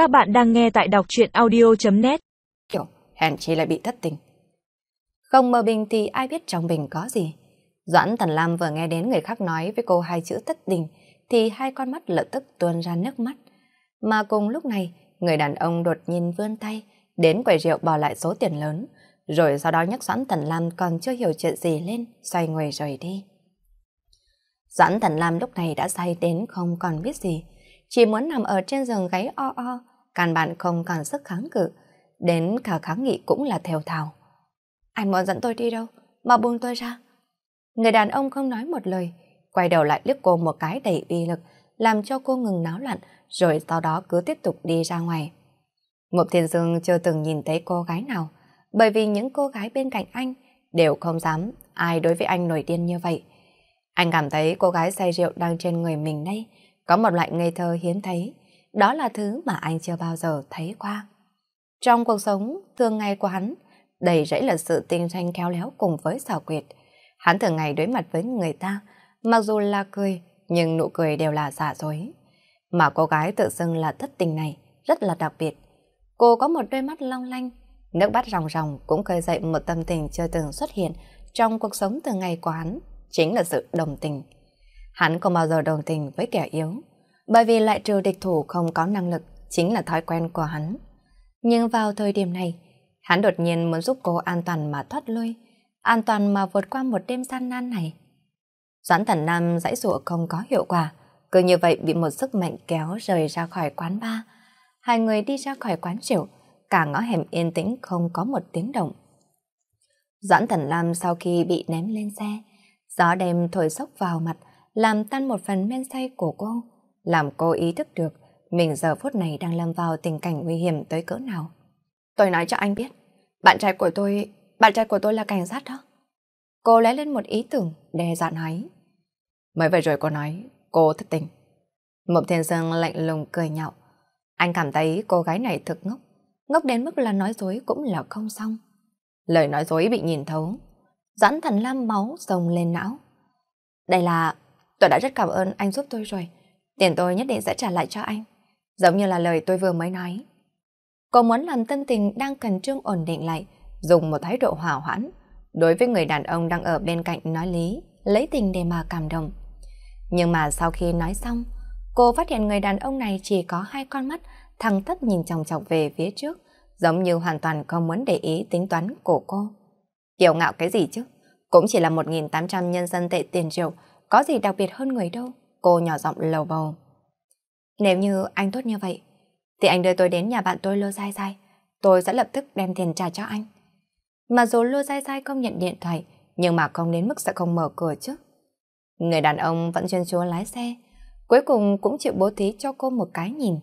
Các bạn đang nghe tại đọc truyện audio.net Kiểu, hèn chi lại bị thất tình. Không mơ bình thì ai biết trong bình có gì. Doãn thần Lam vừa nghe đến người khác nói với cô hai chữ thất tình, thì hai con mắt lập tức tuôn ra nước mắt. Mà cùng lúc này, người đàn ông đột nhiên vươn tay, đến quầy rượu bỏ lại số tiền lớn, rồi sau đó nhắc Doãn thần Lam còn chưa hiểu chuyện gì lên, xoay người rời đi. Doãn thần Lam lúc này đã say đến không còn biết gì, chỉ muốn nằm ở trên giường gáy o o, căn bản không còn sức kháng cự, đến cả kháng nghị cũng là theo thào. Anh muốn dẫn tôi đi đâu? Mà buông tôi ra. Người đàn ông không nói một lời, quay đầu lại liếc cô một cái đầy uy lực, làm cho cô ngừng náo loạn, rồi sau đó cứ tiếp tục đi ra ngoài. Mục Thiên Dương chưa từng nhìn thấy cô gái nào, bởi vì những cô gái bên cạnh anh đều không dám ai đối với anh nổi điên như vậy. Anh cảm thấy cô gái say rượu đang trên người mình đây, có một loại ngây thơ hiếm thấy, đó là thứ mà anh chưa bao giờ thấy qua. Trong cuộc sống thường ngày của hắn, đầy rẫy là sự tinh tranh khéo léo cùng với xảo quyệt. Hắn thường ngày đối mặt với người ta, mặc dù là cười, nhưng nụ cười đều là giả dối. Mà cô gái tự xưng là thất tình này rất là đặc biệt. Cô có một đôi mắt long lanh, nước mắt ròng ròng cũng khơi dậy một tâm tình chưa từng xuất hiện trong cuộc sống thường ngày của hắn, chính là sự đồng tình. Hắn không bao giờ đồng tình với kẻ yếu, bởi vì lại trừ địch thủ không có năng lực chính là thói quen của hắn. Nhưng vào thời điểm này, hắn đột nhiên muốn giúp cô an toàn mà thoát lui, an toàn mà vượt qua một đêm gian nan này. Doãn thần nam dãy dụa không có hiệu quả, cứ như vậy bị một sức mạnh kéo rời ra khỏi quán bar. Hai người đi ra khỏi quán rượu, cả ngõ hẻm yên tĩnh không có một tiếng động. Doãn thần lam sau khi bị ném lên xe, gió đêm thổi sốc vào mặt, làm tan một phần men say của cô, làm cô ý thức được mình giờ phút này đang lâm vào tình cảnh nguy hiểm tới cỡ nào. Tôi nói cho anh biết, bạn trai của tôi, bạn trai của tôi là cảnh sát đó. Cô lấy lên một ý tưởng, đe dọa nói. Mới vậy rồi cô nói, cô thất tình. Mộc Thiên Dương lạnh lùng cười nhạo. Anh cảm thấy cô gái này thực ngốc, ngốc đến mức là nói dối cũng là không xong. Lời nói dối bị nhìn thấu, giãn thần lam máu sông lên não. Đây là, tôi đã rất cảm ơn anh giúp tôi rồi. Tiền tôi nhất định sẽ trả lại cho anh. Giống như là lời tôi vừa mới nói. Cô muốn làm tân tình đang cần trương ổn định lại, dùng một thái độ hỏa hoãn. Đối với người đàn ông đang ở bên cạnh nói lý, lấy tình để mà cảm động. Nhưng mà sau khi nói xong, cô phát hiện người đàn ông này chỉ có hai con mắt thẳng thất nhìn chòng chọc về phía trước, giống như hoàn toàn không muốn để ý tính toán của cô. Kiều ngạo cái gì chứ? Cũng chỉ là 1.800 nhân dân tệ tiền triệu, có gì đặc biệt hơn người đâu. Cô nhỏ giọng lầu bầu. Nếu như anh tốt như vậy, thì anh đưa tôi đến nhà bạn tôi Lô Sai Sai. Tôi sẽ lập tức đem tiền trả cho anh. Mà dù Lô Sai Sai không nhận điện thoại, nhưng mà không đến mức sẽ không mở cửa chứ. Người đàn ông vẫn chuyên chúa lái xe, cuối cùng cũng chịu bố thí cho cô một cái nhìn.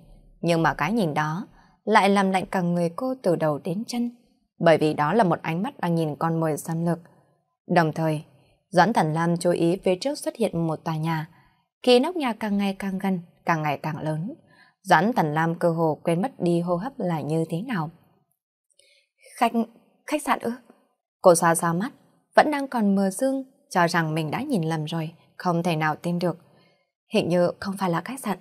Nhưng mà cái nhìn đó lại làm lạnh cả người cô từ đầu đến chân, bởi vì đó là một ánh mắt đang nhìn con mồi xâm lược. Đồng thời, Doãn Thần Lam chú ý phía trước xuất hiện một tòa nhà, khi nóc nhà càng ngày càng gần, càng ngày càng lớn, Doãn Tần Lam cơ hồ quên mất đi hô hấp là như thế nào. Khách, khách sạn ư? Cô xoa xoa mắt, vẫn đang còn mờ sương, cho rằng mình đã nhìn lầm rồi, không thể nào tin được. Hình như không phải là khách sạn.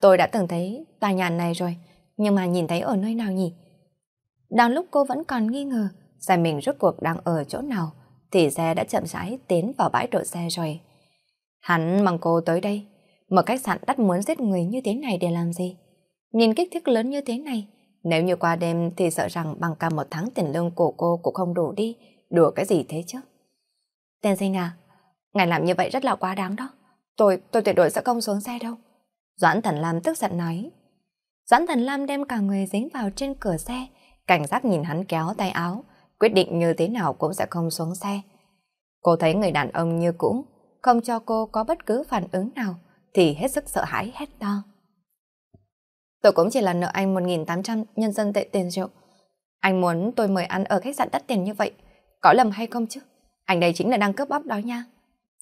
Tôi đã từng thấy tòa nhà này rồi, nhưng mà nhìn thấy ở nơi nào nhỉ? Đang lúc cô vẫn còn nghi ngờ, xe mình rốt cuộc đang ở chỗ nào, thì xe đã chậm rãi tiến vào bãi đỗ xe rồi. Hắn mang cô tới đây, mở khách sạn đắt muốn giết người như thế này để làm gì? Nhìn kích thước lớn như thế này, nếu như qua đêm thì sợ rằng bằng cả một tháng tiền lương của cô cũng không đủ đi, đùa cái gì thế chứ? Tên sinh à, ngài làm như vậy rất là quá đáng đó. Tôi, tôi tuyệt đối sẽ không xuống xe đâu. Doãn Thần Lam tức giận nói. Doãn Thần Lam đem cả người dính vào trên cửa xe, cảnh giác nhìn hắn kéo tay áo, quyết định như thế nào cũng sẽ không xuống xe. Cô thấy người đàn ông như cũ, không cho cô có bất cứ phản ứng nào, thì hết sức sợ hãi hét to. Tôi cũng chỉ là nợ anh 1.800 nhân dân tệ tiền rượu. Anh muốn tôi mời ăn ở khách sạn đắt tiền như vậy, có lầm hay không chứ? Anh đây chính là đang cướp bóc đó nha.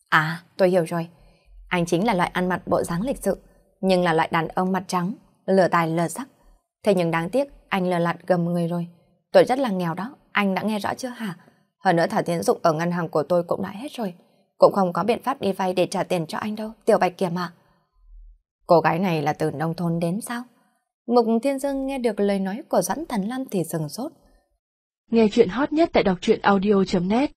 À, tôi hiểu rồi. Anh chính là loại ăn mặt bộ dáng lịch sự, nhưng là loại đàn ông mặt trắng, lừa tài lừa sắc. Thế nhưng đáng tiếc, anh lừa lạt gầm người rồi. Tôi rất là nghèo đó, anh đã nghe rõ chưa hả? Hơn nữa thả tiến dụng ở ngân hàng của tôi cũng đã hết rồi. Cũng không có biện pháp đi vay để trả tiền cho anh đâu, tiểu bạch kìa mà. Cô gái này là từ nông thôn đến sao? Mục Thiên Dương nghe được lời nói của Doãn Thần Lam thì sừng sốt. Nghe chuyện hot nhất tại đọc truyện audio.net